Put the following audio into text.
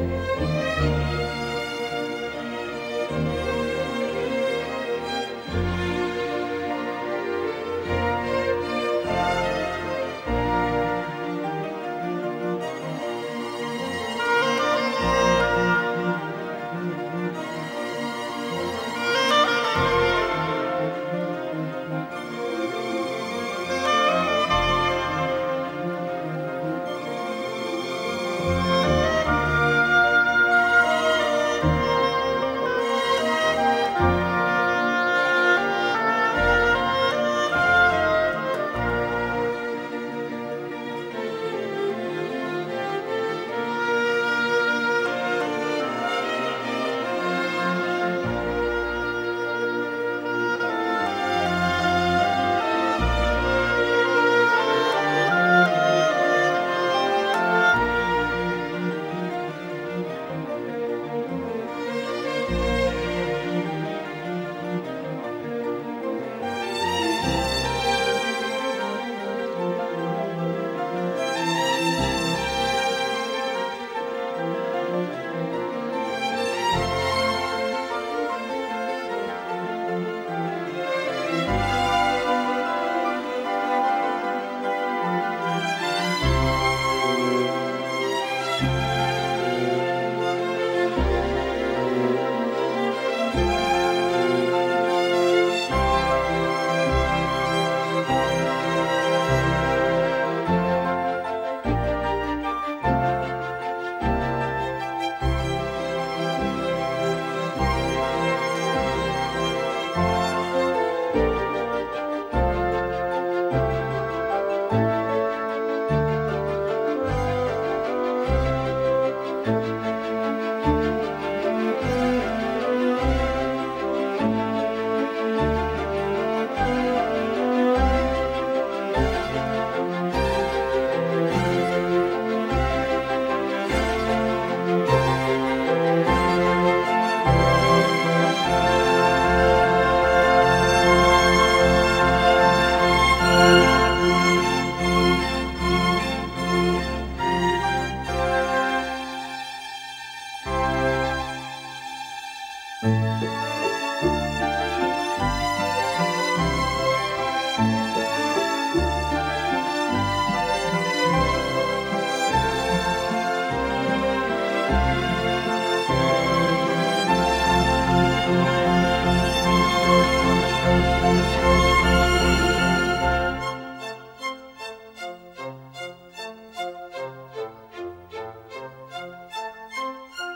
Música